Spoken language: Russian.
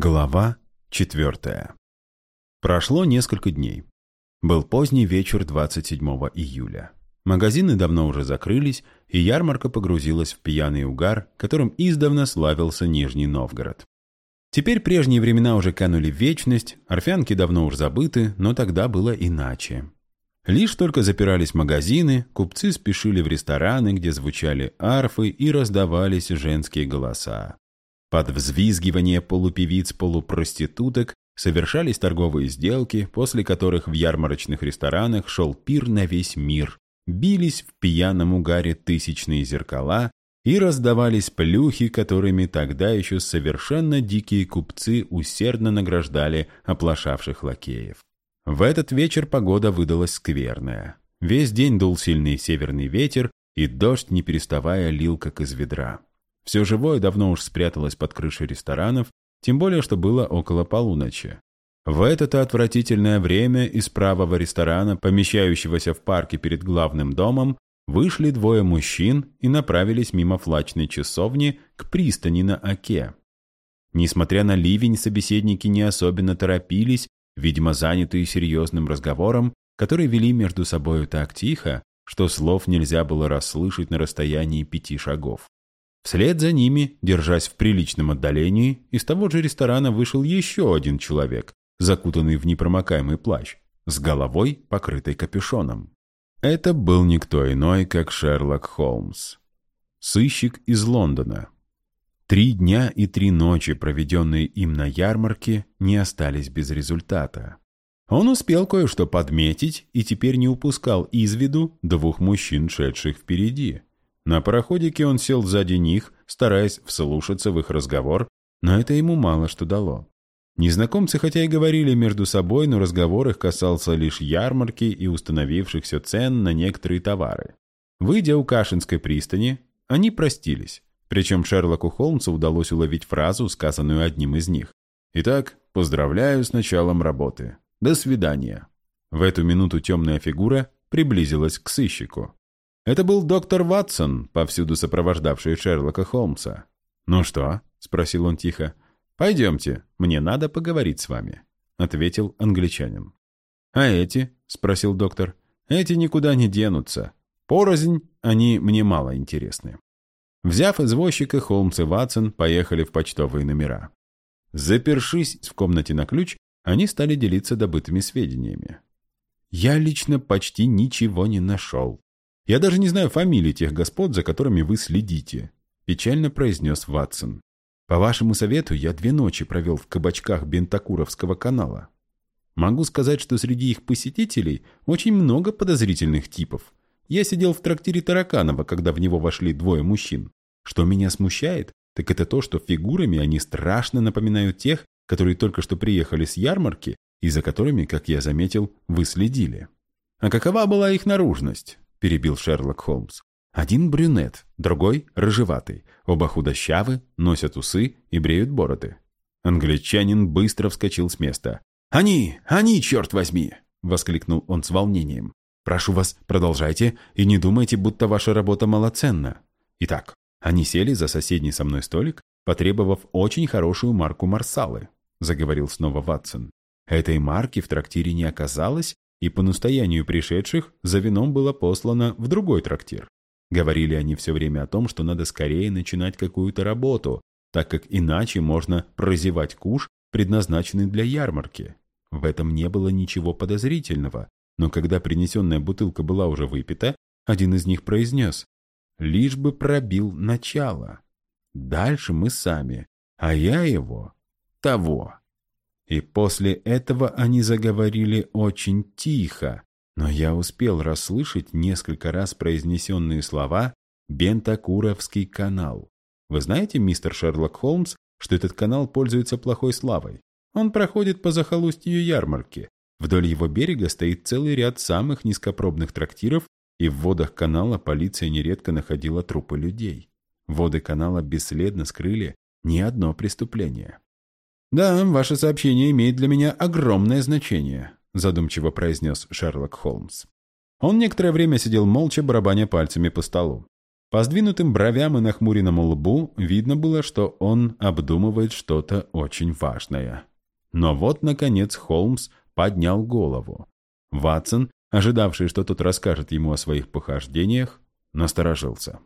Глава четвертая. Прошло несколько дней. Был поздний вечер 27 июля. Магазины давно уже закрылись, и ярмарка погрузилась в пьяный угар, которым издавна славился Нижний Новгород. Теперь прежние времена уже канули в вечность, орфянки давно уж забыты, но тогда было иначе. Лишь только запирались магазины, купцы спешили в рестораны, где звучали арфы и раздавались женские голоса. Под взвизгивание полупевиц-полупроституток совершались торговые сделки, после которых в ярмарочных ресторанах шел пир на весь мир, бились в пьяном угаре тысячные зеркала и раздавались плюхи, которыми тогда еще совершенно дикие купцы усердно награждали оплошавших лакеев. В этот вечер погода выдалась скверная. Весь день дул сильный северный ветер, и дождь, не переставая, лил как из ведра. Все живое давно уж спряталось под крышей ресторанов, тем более, что было около полуночи. В это отвратительное время из правого ресторана, помещающегося в парке перед главным домом, вышли двое мужчин и направились мимо флачной часовни к пристани на Оке. Несмотря на ливень, собеседники не особенно торопились, видимо, занятые серьезным разговором, который вели между собою так тихо, что слов нельзя было расслышать на расстоянии пяти шагов. Вслед за ними, держась в приличном отдалении, из того же ресторана вышел еще один человек, закутанный в непромокаемый плащ, с головой, покрытой капюшоном. Это был никто иной, как Шерлок Холмс. Сыщик из Лондона. Три дня и три ночи, проведенные им на ярмарке, не остались без результата. Он успел кое-что подметить и теперь не упускал из виду двух мужчин, шедших впереди. На пароходике он сел сзади них, стараясь вслушаться в их разговор, но это ему мало что дало. Незнакомцы хотя и говорили между собой, но разговор их касался лишь ярмарки и установившихся цен на некоторые товары. Выйдя у Кашинской пристани, они простились. Причем Шерлоку Холмсу удалось уловить фразу, сказанную одним из них. «Итак, поздравляю с началом работы. До свидания». В эту минуту темная фигура приблизилась к сыщику. Это был доктор Ватсон, повсюду сопровождавший Шерлока Холмса. «Ну что?» — спросил он тихо. «Пойдемте, мне надо поговорить с вами», — ответил англичанин. «А эти?» — спросил доктор. «Эти никуда не денутся. Порознь они мне мало интересны». Взяв извозчика, Холмс и Ватсон поехали в почтовые номера. Запершись в комнате на ключ, они стали делиться добытыми сведениями. «Я лично почти ничего не нашел», «Я даже не знаю фамилии тех господ, за которыми вы следите», – печально произнес Ватсон. «По вашему совету я две ночи провел в кабачках Бентакуровского канала. Могу сказать, что среди их посетителей очень много подозрительных типов. Я сидел в трактире Тараканова, когда в него вошли двое мужчин. Что меня смущает, так это то, что фигурами они страшно напоминают тех, которые только что приехали с ярмарки и за которыми, как я заметил, вы следили. А какова была их наружность? — перебил Шерлок Холмс. «Один брюнет, другой — рыжеватый. Оба худощавы, носят усы и бреют бороды». Англичанин быстро вскочил с места. «Они! Они, черт возьми!» — воскликнул он с волнением. «Прошу вас, продолжайте и не думайте, будто ваша работа малоценна. Итак, они сели за соседний со мной столик, потребовав очень хорошую марку Марсалы», — заговорил снова Ватсон. Этой марки в трактире не оказалось, и по настоянию пришедших за вином было послано в другой трактир. Говорили они все время о том, что надо скорее начинать какую-то работу, так как иначе можно прозевать куш, предназначенный для ярмарки. В этом не было ничего подозрительного, но когда принесенная бутылка была уже выпита, один из них произнес «Лишь бы пробил начало. Дальше мы сами, а я его того». И после этого они заговорили очень тихо, но я успел расслышать несколько раз произнесенные слова «Бентакуровский канал». Вы знаете, мистер Шерлок Холмс, что этот канал пользуется плохой славой? Он проходит по захолустью ярмарки. Вдоль его берега стоит целый ряд самых низкопробных трактиров, и в водах канала полиция нередко находила трупы людей. Воды канала бесследно скрыли ни одно преступление. «Да, ваше сообщение имеет для меня огромное значение», задумчиво произнес Шерлок Холмс. Он некоторое время сидел молча, барабаня пальцами по столу. По сдвинутым бровям и нахмуренному лбу видно было, что он обдумывает что-то очень важное. Но вот, наконец, Холмс поднял голову. Ватсон, ожидавший, что тот расскажет ему о своих похождениях, насторожился.